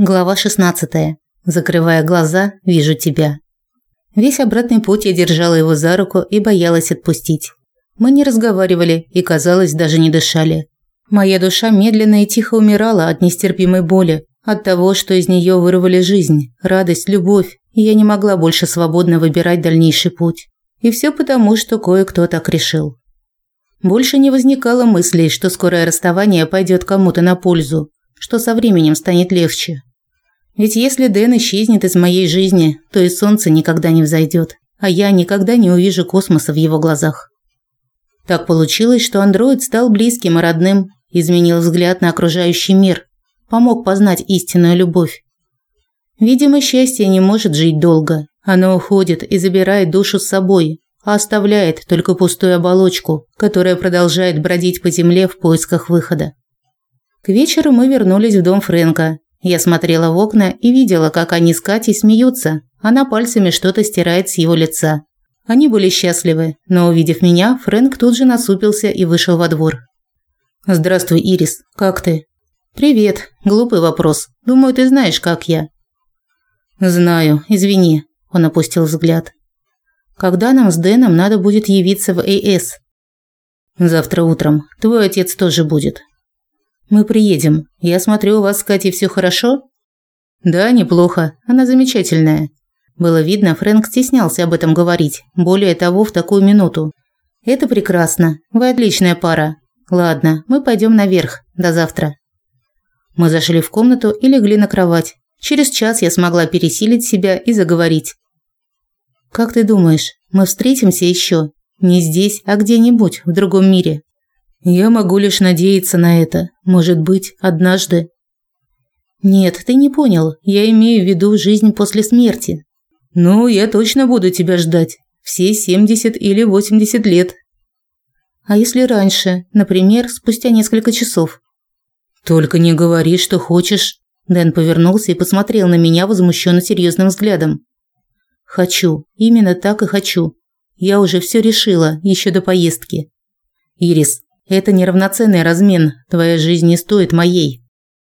Глава 16. Закрывая глаза, вижу тебя. Весь обратный путь я держала его за руку и боялась отпустить. Мы не разговаривали и, казалось, даже не дышали. Моя душа медленно и тихо умирала от нестерпимой боли, от того, что из нее вырвали жизнь, радость, любовь, и я не могла больше свободно выбирать дальнейший путь. И все потому, что кое-кто так решил. Больше не возникало мыслей, что скорое расставание пойдет кому-то на пользу, что со временем станет легче. Ведь если Дэн исчезнет из моей жизни, то и солнце никогда не взойдет, а я никогда не увижу космоса в его глазах. Так получилось, что андроид стал близким и родным, изменил взгляд на окружающий мир, помог познать истинную любовь. Видимо, счастье не может жить долго. Оно уходит и забирает душу с собой, а оставляет только пустую оболочку, которая продолжает бродить по земле в поисках выхода. К вечеру мы вернулись в дом Фрэнка, я смотрела в окна и видела, как они с Катей смеются. Она пальцами что-то стирает с его лица. Они были счастливы, но увидев меня, Фрэнк тут же насупился и вышел во двор. «Здравствуй, Ирис. Как ты?» «Привет. Глупый вопрос. Думаю, ты знаешь, как я». «Знаю. Извини». Он опустил взгляд. «Когда нам с Дэном надо будет явиться в АС?» «Завтра утром. Твой отец тоже будет. Мы приедем. Я смотрю, у вас с Катей все хорошо? Да, неплохо. Она замечательная. Было видно, Фрэнк стеснялся об этом говорить. Более того, в такую минуту. Это прекрасно. Вы отличная пара. Ладно, мы пойдем наверх. До завтра. Мы зашли в комнату и легли на кровать. Через час я смогла пересилить себя и заговорить. Как ты думаешь, мы встретимся еще? Не здесь, а где-нибудь в другом мире? Я могу лишь надеяться на это. Может быть, однажды. Нет, ты не понял. Я имею в виду жизнь после смерти. Ну, я точно буду тебя ждать. Все 70 или 80 лет. А если раньше, например, спустя несколько часов? Только не говори, что хочешь. Дэн повернулся и посмотрел на меня возмущенно серьезным взглядом. Хочу, именно так и хочу. Я уже все решила еще до поездки. Ирис, это неравноценный размен, твоя жизнь не стоит моей.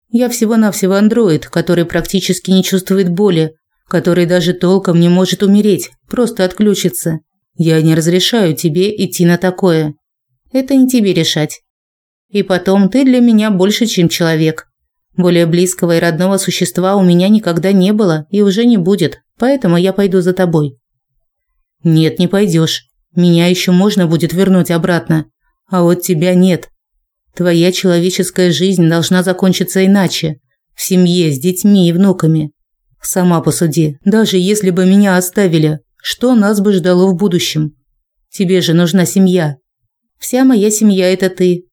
Я всего-навсего андроид, который практически не чувствует боли, который даже толком не может умереть, просто отключиться. Я не разрешаю тебе идти на такое. Это не тебе решать. И потом, ты для меня больше, чем человек. Более близкого и родного существа у меня никогда не было и уже не будет, поэтому я пойду за тобой. Нет, не пойдешь. Меня еще можно будет вернуть обратно. А вот тебя нет. Твоя человеческая жизнь должна закончиться иначе. В семье, с детьми и внуками. Сама посуди, даже если бы меня оставили, что нас бы ждало в будущем? Тебе же нужна семья. Вся моя семья – это ты.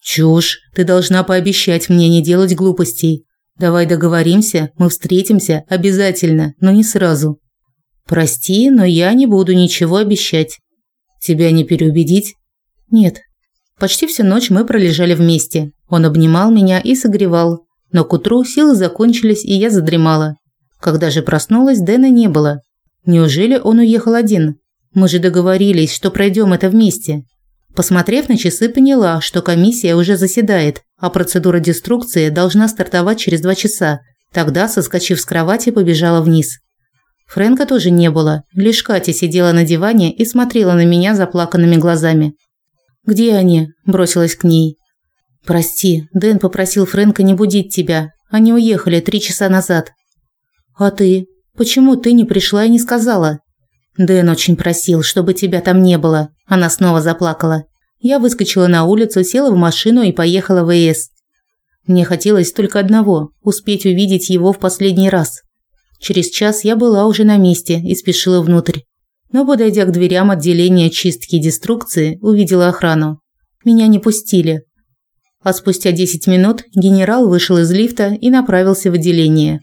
Чушь. Ты должна пообещать мне не делать глупостей. Давай договоримся, мы встретимся обязательно, но не сразу. Прости, но я не буду ничего обещать. Тебя не переубедить? Нет. Почти всю ночь мы пролежали вместе. Он обнимал меня и согревал. Но к утру силы закончились, и я задремала. Когда же проснулась, Дэна не было. Неужели он уехал один? Мы же договорились, что пройдем это вместе. Посмотрев на часы, поняла, что комиссия уже заседает, а процедура деструкции должна стартовать через два часа. Тогда, соскочив с кровати, побежала вниз. Фрэнка тоже не было, лишь Катя сидела на диване и смотрела на меня заплаканными глазами. «Где они?» – бросилась к ней. «Прости, Дэн попросил Фрэнка не будить тебя. Они уехали три часа назад». «А ты? Почему ты не пришла и не сказала?» «Дэн очень просил, чтобы тебя там не было». Она снова заплакала. Я выскочила на улицу, села в машину и поехала в ЭС. Мне хотелось только одного – успеть увидеть его в последний раз. Через час я была уже на месте и спешила внутрь но, подойдя к дверям отделения чистки и деструкции, увидела охрану. Меня не пустили. А спустя 10 минут генерал вышел из лифта и направился в отделение.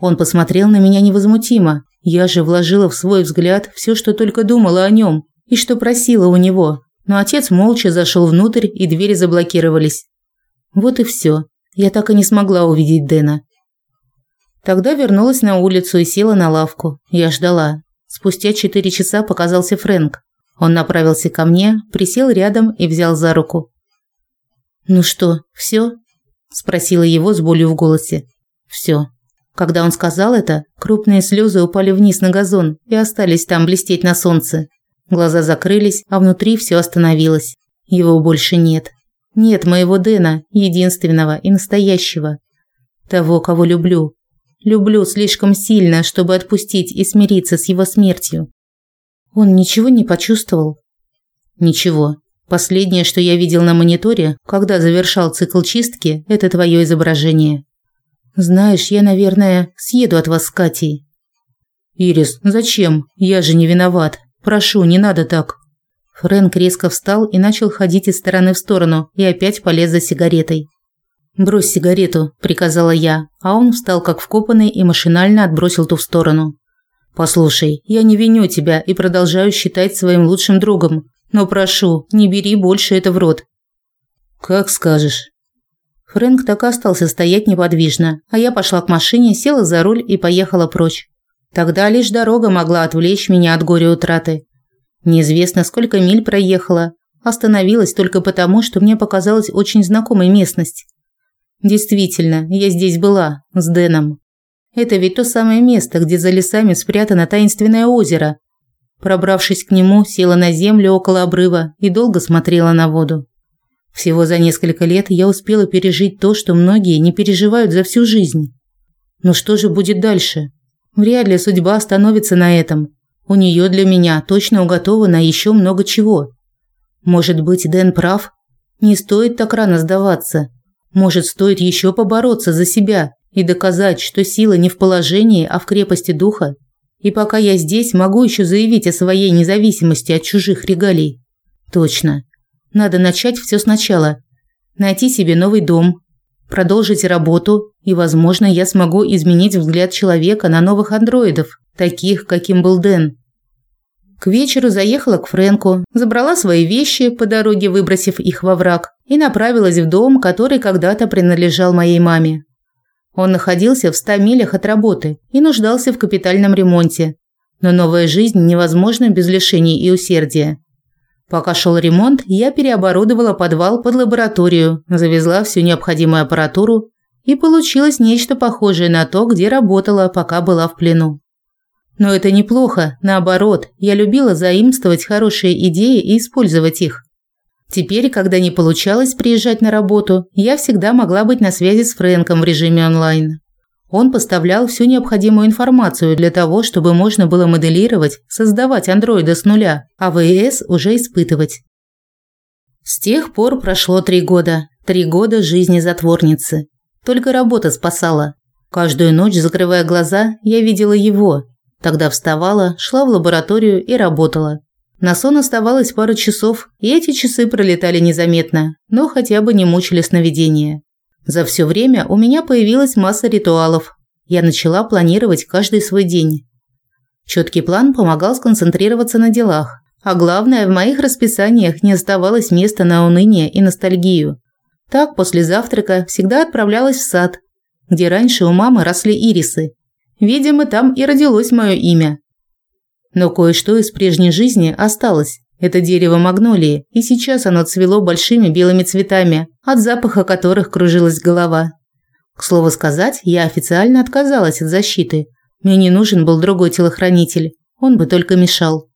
Он посмотрел на меня невозмутимо. Я же вложила в свой взгляд все, что только думала о нем и что просила у него. Но отец молча зашел внутрь, и двери заблокировались. Вот и все. Я так и не смогла увидеть Дэна. Тогда вернулась на улицу и села на лавку. Я ждала. Спустя четыре часа показался Фрэнк. Он направился ко мне, присел рядом и взял за руку. «Ну что, все? спросила его с болью в голосе. Все. Когда он сказал это, крупные слезы упали вниз на газон и остались там блестеть на солнце. Глаза закрылись, а внутри все остановилось. Его больше нет. Нет моего Дэна, единственного и настоящего. Того, кого люблю. Люблю слишком сильно, чтобы отпустить и смириться с его смертью. Он ничего не почувствовал? Ничего. Последнее, что я видел на мониторе, когда завершал цикл чистки, это твое изображение. Знаешь, я, наверное, съеду от вас с Катей. Ирис, зачем? Я же не виноват. Прошу, не надо так. Фрэнк резко встал и начал ходить из стороны в сторону и опять полез за сигаретой. «Брось сигарету», – приказала я, а он встал как вкопанный и машинально отбросил ту в сторону. «Послушай, я не виню тебя и продолжаю считать своим лучшим другом, но прошу, не бери больше это в рот». «Как скажешь». Фрэнк так и остался стоять неподвижно, а я пошла к машине, села за руль и поехала прочь. Тогда лишь дорога могла отвлечь меня от горя утраты. Неизвестно, сколько миль проехала. Остановилась только потому, что мне показалась очень знакомой местность. Действительно, я здесь была, с Дэном. Это ведь то самое место, где за лесами спрятано таинственное озеро. Пробравшись к нему, села на землю около обрыва и долго смотрела на воду. Всего за несколько лет я успела пережить то, что многие не переживают за всю жизнь. Но что же будет дальше? Вряд ли судьба остановится на этом. У нее для меня точно уготовано еще много чего. Может быть, Дэн прав? Не стоит так рано сдаваться. Может, стоит еще побороться за себя и доказать, что сила не в положении, а в крепости духа? И пока я здесь, могу еще заявить о своей независимости от чужих регалий. Точно. Надо начать все сначала. Найти себе новый дом, продолжить работу, и, возможно, я смогу изменить взгляд человека на новых андроидов, таких, каким был Дэн. К вечеру заехала к Френку, забрала свои вещи, по дороге выбросив их во враг, и направилась в дом, который когда-то принадлежал моей маме. Он находился в ста милях от работы и нуждался в капитальном ремонте. Но новая жизнь невозможна без лишений и усердия. Пока шел ремонт, я переоборудовала подвал под лабораторию, завезла всю необходимую аппаратуру, и получилось нечто похожее на то, где работала, пока была в плену. Но это неплохо, наоборот, я любила заимствовать хорошие идеи и использовать их. Теперь, когда не получалось приезжать на работу, я всегда могла быть на связи с Фрэнком в режиме онлайн. Он поставлял всю необходимую информацию для того, чтобы можно было моделировать, создавать андроида с нуля, а ВС уже испытывать. С тех пор прошло три года. Три года жизни затворницы. Только работа спасала. Каждую ночь, закрывая глаза, я видела его. Тогда вставала, шла в лабораторию и работала. На сон оставалось пару часов, и эти часы пролетали незаметно, но хотя бы не мучили сновидения. За все время у меня появилась масса ритуалов. Я начала планировать каждый свой день. Четкий план помогал сконцентрироваться на делах, а главное, в моих расписаниях не оставалось места на уныние и ностальгию. Так, после завтрака всегда отправлялась в сад, где раньше у мамы росли ирисы. Видимо, там и родилось мое имя. Но кое-что из прежней жизни осталось. Это дерево магнолии, и сейчас оно цвело большими белыми цветами, от запаха которых кружилась голова. К слову сказать, я официально отказалась от защиты. Мне не нужен был другой телохранитель, он бы только мешал.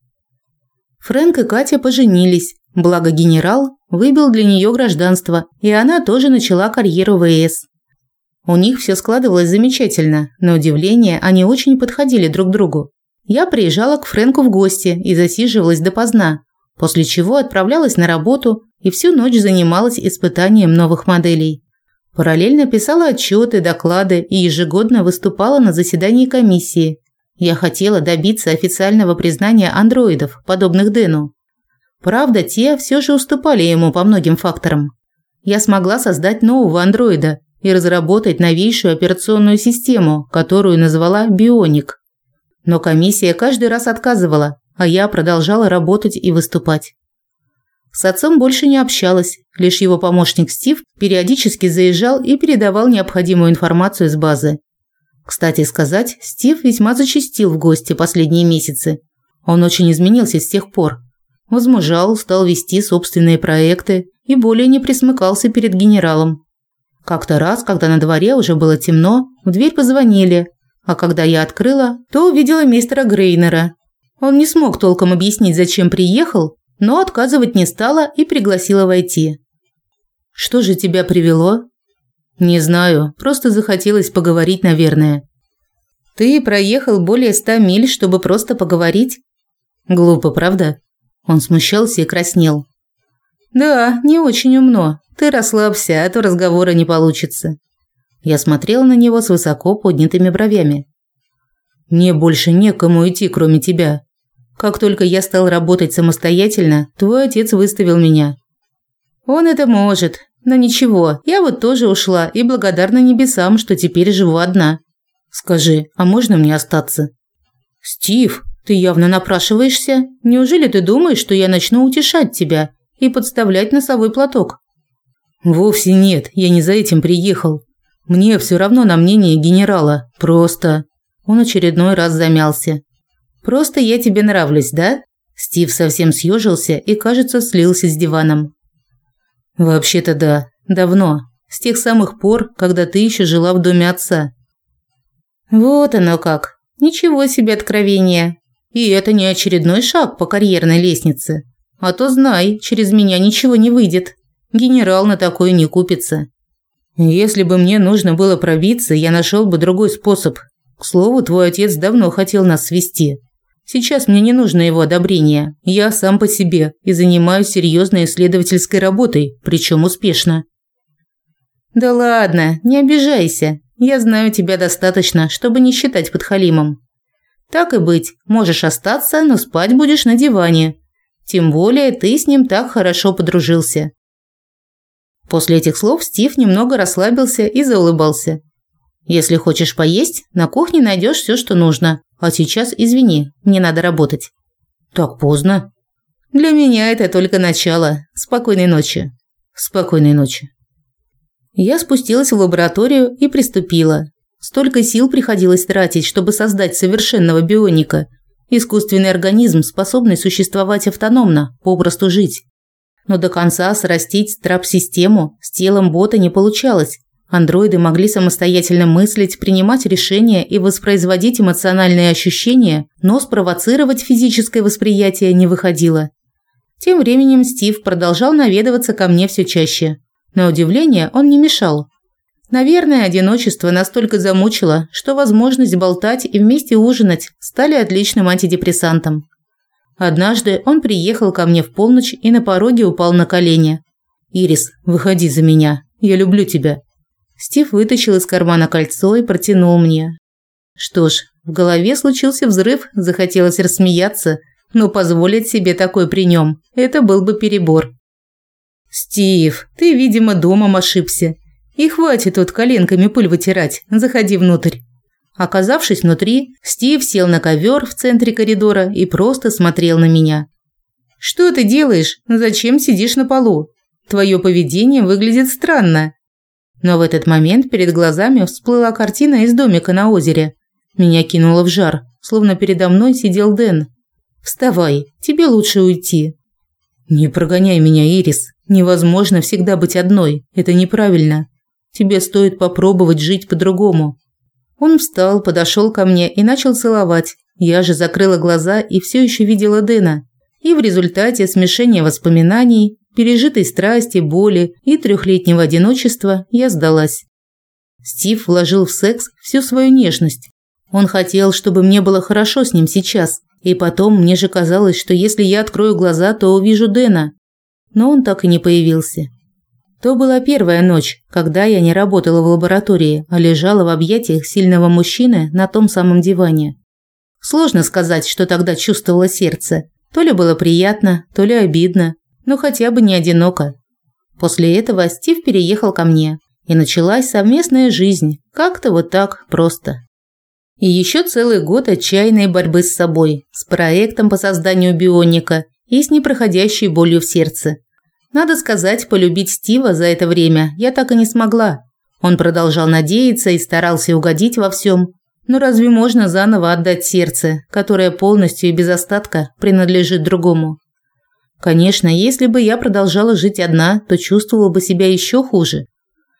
Фрэнк и Катя поженились, благо генерал выбил для нее гражданство, и она тоже начала карьеру в ВС. У них все складывалось замечательно, на удивление они очень подходили друг другу. Я приезжала к Фрэнку в гости и засиживалась допоздна, после чего отправлялась на работу и всю ночь занималась испытанием новых моделей. Параллельно писала отчеты, доклады и ежегодно выступала на заседании комиссии. Я хотела добиться официального признания андроидов, подобных Дэну. Правда, те все же уступали ему по многим факторам. Я смогла создать нового андроида и разработать новейшую операционную систему, которую назвала «Бионик». Но комиссия каждый раз отказывала, а я продолжала работать и выступать. С отцом больше не общалась, лишь его помощник Стив периодически заезжал и передавал необходимую информацию из базы. Кстати сказать, Стив весьма зачастил в гости последние месяцы. Он очень изменился с тех пор. Возмужал, стал вести собственные проекты и более не присмыкался перед генералом. Как-то раз, когда на дворе уже было темно, в дверь позвонили, А когда я открыла, то увидела мистера Грейнера. Он не смог толком объяснить, зачем приехал, но отказывать не стала и пригласила войти. «Что же тебя привело?» «Не знаю, просто захотелось поговорить, наверное». «Ты проехал более ста миль, чтобы просто поговорить?» «Глупо, правда?» Он смущался и краснел. «Да, не очень умно. Ты расслабься, а то разговора не получится». Я смотрела на него с высоко поднятыми бровями. «Мне больше некому идти, кроме тебя. Как только я стал работать самостоятельно, твой отец выставил меня». «Он это может. Но ничего, я вот тоже ушла и благодарна небесам, что теперь живу одна». «Скажи, а можно мне остаться?» «Стив, ты явно напрашиваешься. Неужели ты думаешь, что я начну утешать тебя и подставлять носовой платок?» «Вовсе нет, я не за этим приехал. Мне все равно на мнение генерала. Просто...» Он очередной раз замялся. «Просто я тебе нравлюсь, да?» Стив совсем съежился и, кажется, слился с диваном. «Вообще-то да. Давно. С тех самых пор, когда ты еще жила в доме отца». «Вот оно как. Ничего себе откровение. И это не очередной шаг по карьерной лестнице. А то знай, через меня ничего не выйдет. Генерал на такое не купится. Если бы мне нужно было пробиться, я нашел бы другой способ. К слову, твой отец давно хотел нас свести. Сейчас мне не нужно его одобрение. Я сам по себе и занимаюсь серьезной исследовательской работой, причем успешно. Да ладно, не обижайся. Я знаю тебя достаточно, чтобы не считать подхалимом. Так и быть, можешь остаться, но спать будешь на диване. Тем более ты с ним так хорошо подружился. После этих слов Стив немного расслабился и заулыбался. Если хочешь поесть, на кухне найдешь все, что нужно. А сейчас извини, мне надо работать. Так поздно. Для меня это только начало. Спокойной ночи. Спокойной ночи. Я спустилась в лабораторию и приступила. Столько сил приходилось тратить, чтобы создать совершенного бионика. Искусственный организм, способный существовать автономно, попросту жить. Но до конца срастить трап-систему с телом бота не получалось. Андроиды могли самостоятельно мыслить, принимать решения и воспроизводить эмоциональные ощущения, но спровоцировать физическое восприятие не выходило. Тем временем Стив продолжал наведываться ко мне все чаще. На удивление он не мешал. Наверное, одиночество настолько замучило, что возможность болтать и вместе ужинать стали отличным антидепрессантом. Однажды он приехал ко мне в полночь и на пороге упал на колени. «Ирис, выходи за меня. Я люблю тебя». Стив вытащил из кармана кольцо и протянул мне. Что ж, в голове случился взрыв, захотелось рассмеяться, но позволить себе такой при нем – это был бы перебор. «Стив, ты, видимо, домом ошибся. И хватит тут коленками пыль вытирать, заходи внутрь. Оказавшись внутри, Стив сел на ковер в центре коридора и просто смотрел на меня. «Что ты делаешь? Зачем сидишь на полу? Твое поведение выглядит странно». Но в этот момент перед глазами всплыла картина из домика на озере. Меня кинуло в жар, словно передо мной сидел Дэн. «Вставай, тебе лучше уйти». «Не прогоняй меня, Ирис. Невозможно всегда быть одной. Это неправильно. Тебе стоит попробовать жить по-другому. Он встал, подошел ко мне и начал целовать. Я же закрыла глаза и все еще видела Дэна. И в результате смешения воспоминаний, пережитой страсти, боли и трехлетнего одиночества я сдалась. Стив вложил в секс всю свою нежность. Он хотел, чтобы мне было хорошо с ним сейчас. И потом мне же казалось, что если я открою глаза, то увижу Дэна. Но он так и не появился. То была первая ночь, когда я не работала в лаборатории, а лежала в объятиях сильного мужчины на том самом диване. Сложно сказать, что тогда чувствовало сердце. То ли было приятно, то ли обидно, но хотя бы не одиноко. После этого Стив переехал ко мне, и началась совместная жизнь, как-то вот так просто. И еще целый год отчаянной борьбы с собой, с проектом по созданию бионика и с непроходящей болью в сердце – надо сказать, полюбить Стива за это время я так и не смогла. Он продолжал надеяться и старался угодить во всем. Но разве можно заново отдать сердце, которое полностью и без остатка принадлежит другому? Конечно, если бы я продолжала жить одна, то чувствовала бы себя еще хуже.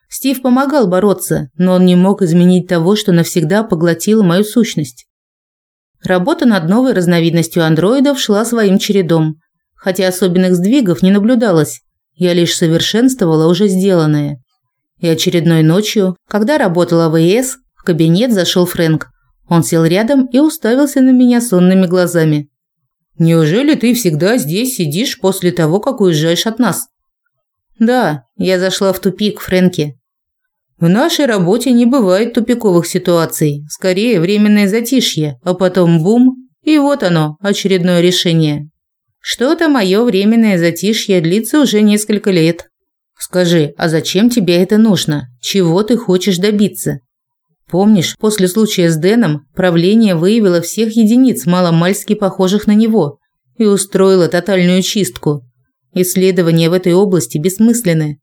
Стив помогал бороться, но он не мог изменить того, что навсегда поглотило мою сущность. Работа над новой разновидностью андроидов шла своим чередом, хотя особенных сдвигов не наблюдалось. Я лишь совершенствовала уже сделанное. И очередной ночью, когда работала в ИС, в кабинет зашел Фрэнк. Он сел рядом и уставился на меня сонными глазами. «Неужели ты всегда здесь сидишь после того, как уезжаешь от нас?» «Да, я зашла в тупик, Фрэнки». «В нашей работе не бывает тупиковых ситуаций, скорее временное затишье, а потом бум, и вот оно, очередное решение». «Что-то мое временное затишье длится уже несколько лет». «Скажи, а зачем тебе это нужно? Чего ты хочешь добиться?» Помнишь, после случая с Дэном правление выявило всех единиц маломальски похожих на него и устроило тотальную чистку. Исследования в этой области бессмысленны.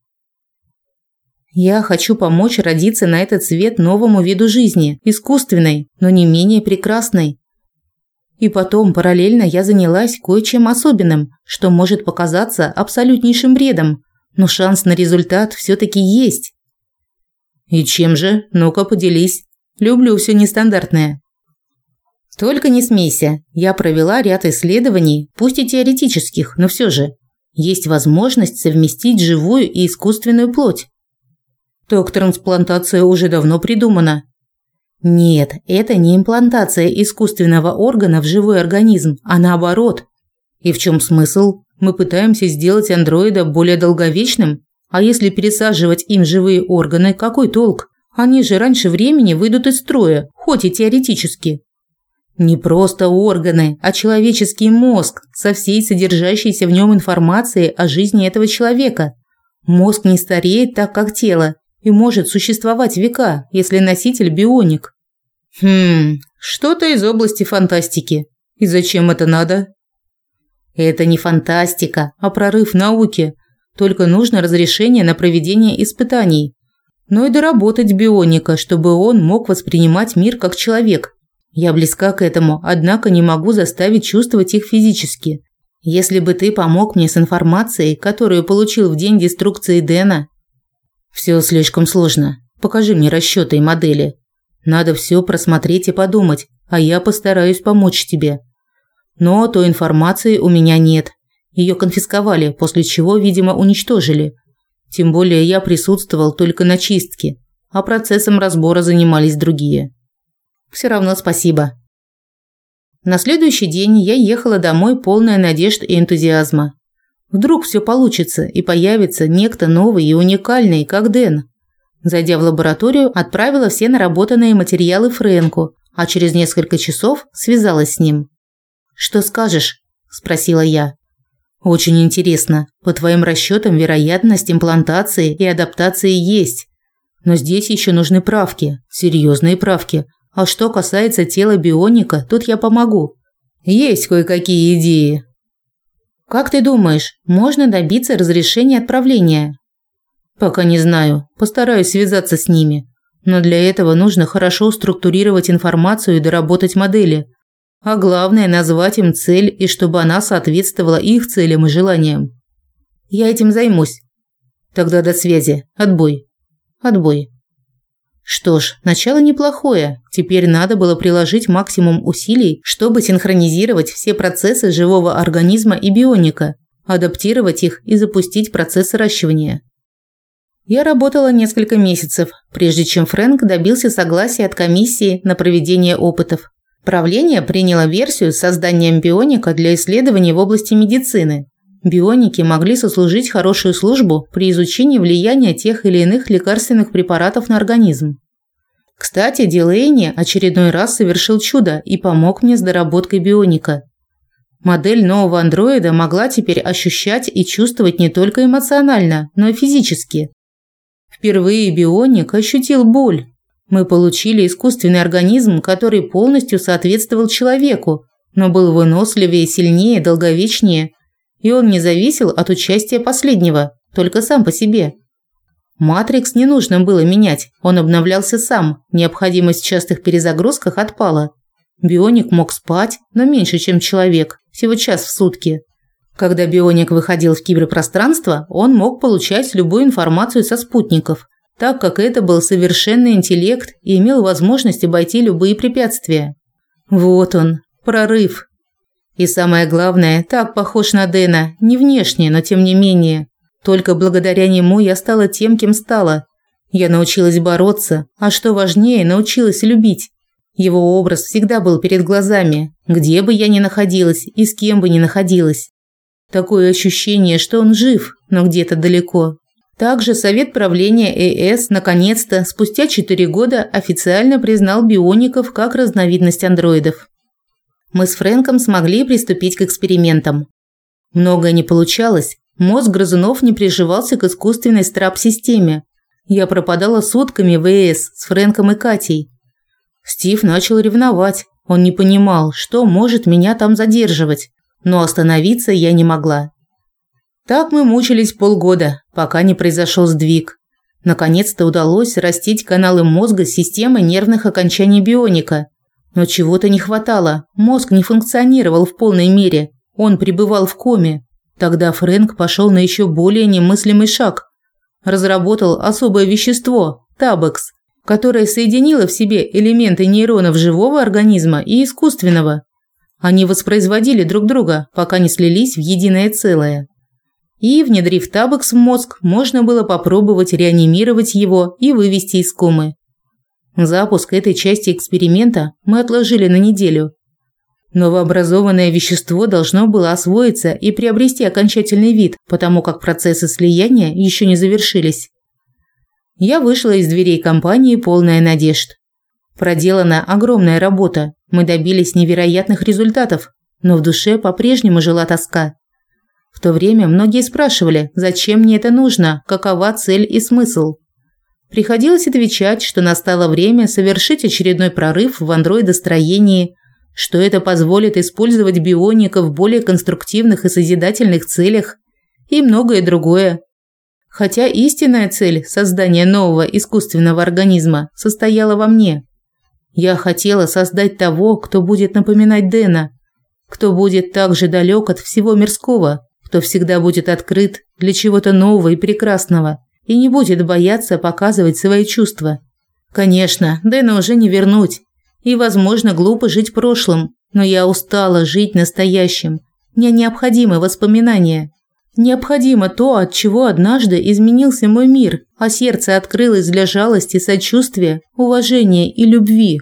Я хочу помочь родиться на этот свет новому виду жизни, искусственной, но не менее прекрасной. И потом параллельно я занялась кое-чем особенным, что может показаться абсолютнейшим бредом, но шанс на результат все таки есть. «И чем же? Ну-ка, поделись. Люблю все нестандартное». «Только не смейся. Я провела ряд исследований, пусть и теоретических, но все же. Есть возможность совместить живую и искусственную плоть». «Так трансплантация уже давно придумана». «Нет, это не имплантация искусственного органа в живой организм, а наоборот». «И в чем смысл? Мы пытаемся сделать андроида более долговечным?» А если пересаживать им живые органы, какой толк? Они же раньше времени выйдут из строя, хоть и теоретически. Не просто органы, а человеческий мозг со всей содержащейся в нем информацией о жизни этого человека. Мозг не стареет так, как тело, и может существовать века, если носитель бионик. Хм, что-то из области фантастики. И зачем это надо? Это не фантастика, а прорыв науки, только нужно разрешение на проведение испытаний. Но и доработать бионика, чтобы он мог воспринимать мир как человек. Я близка к этому, однако не могу заставить чувствовать их физически. Если бы ты помог мне с информацией, которую получил в день деструкции Дэна... Все слишком сложно. Покажи мне расчеты и модели. Надо все просмотреть и подумать, а я постараюсь помочь тебе. Но той информации у меня нет, ее конфисковали, после чего, видимо, уничтожили. Тем более я присутствовал только на чистке, а процессом разбора занимались другие. Все равно спасибо. На следующий день я ехала домой полная надежд и энтузиазма. Вдруг все получится и появится некто новый и уникальный, как Дэн. Зайдя в лабораторию, отправила все наработанные материалы Фрэнку, а через несколько часов связалась с ним. «Что скажешь?» – спросила я. Очень интересно. По твоим расчетам, вероятность имплантации и адаптации есть. Но здесь еще нужны правки, серьезные правки. А что касается тела бионика, тут я помогу. Есть кое-какие идеи. Как ты думаешь, можно добиться разрешения отправления? Пока не знаю. Постараюсь связаться с ними. Но для этого нужно хорошо структурировать информацию и доработать модели. А главное, назвать им цель и чтобы она соответствовала их целям и желаниям. Я этим займусь. Тогда до связи. Отбой. Отбой. Что ж, начало неплохое. Теперь надо было приложить максимум усилий, чтобы синхронизировать все процессы живого организма и бионика, адаптировать их и запустить процесс сращивания. Я работала несколько месяцев, прежде чем Фрэнк добился согласия от комиссии на проведение опытов. Правление приняло версию с созданием бионика для исследований в области медицины. Бионики могли сослужить хорошую службу при изучении влияния тех или иных лекарственных препаратов на организм. Кстати, Дилейни очередной раз совершил чудо и помог мне с доработкой бионика. Модель нового андроида могла теперь ощущать и чувствовать не только эмоционально, но и физически. Впервые бионик ощутил боль, мы получили искусственный организм, который полностью соответствовал человеку, но был выносливее, сильнее, долговечнее, и он не зависел от участия последнего, только сам по себе. Матрикс не нужно было менять, он обновлялся сам, необходимость в частых перезагрузках отпала. Бионик мог спать, но меньше, чем человек, всего час в сутки. Когда бионик выходил в киберпространство, он мог получать любую информацию со спутников, так как это был совершенный интеллект и имел возможность обойти любые препятствия. Вот он, прорыв. И самое главное, так похож на Дэна, не внешне, но тем не менее. Только благодаря нему я стала тем, кем стала. Я научилась бороться, а что важнее, научилась любить. Его образ всегда был перед глазами, где бы я ни находилась и с кем бы ни находилась. Такое ощущение, что он жив, но где-то далеко. Также Совет правления ЭС наконец-то, спустя 4 года, официально признал биоников как разновидность андроидов. Мы с Фрэнком смогли приступить к экспериментам. Многое не получалось, мозг грызунов не приживался к искусственной страп-системе. Я пропадала сутками в ЭС с Фрэнком и Катей. Стив начал ревновать, он не понимал, что может меня там задерживать, но остановиться я не могла. Так мы мучились полгода, пока не произошел сдвиг. Наконец-то удалось растить каналы мозга с системой нервных окончаний бионика. Но чего-то не хватало. Мозг не функционировал в полной мере. Он пребывал в коме. Тогда Фрэнк пошел на еще более немыслимый шаг. Разработал особое вещество табекс, которое соединило в себе элементы нейронов живого организма и искусственного. Они воспроизводили друг друга, пока не слились в единое целое. И, внедрив табекс в мозг, можно было попробовать реанимировать его и вывести из комы. Запуск этой части эксперимента мы отложили на неделю. Новообразованное вещество должно было освоиться и приобрести окончательный вид, потому как процессы слияния еще не завершились. Я вышла из дверей компании полная надежд. Проделана огромная работа, мы добились невероятных результатов, но в душе по-прежнему жила тоска. В то время многие спрашивали, зачем мне это нужно, какова цель и смысл. Приходилось отвечать, что настало время совершить очередной прорыв в андроидостроении, что это позволит использовать бионика в более конструктивных и созидательных целях и многое другое. Хотя истинная цель создания нового искусственного организма состояла во мне. Я хотела создать того, кто будет напоминать Дэна, кто будет также далек от всего мирского, кто всегда будет открыт для чего-то нового и прекрасного и не будет бояться показывать свои чувства. Конечно, Дэна уже не вернуть, и, возможно, глупо жить прошлым, но я устала жить настоящим. Мне необходимы воспоминания. Необходимо то, от чего однажды изменился мой мир, а сердце открылось для жалости, сочувствия, уважения и любви.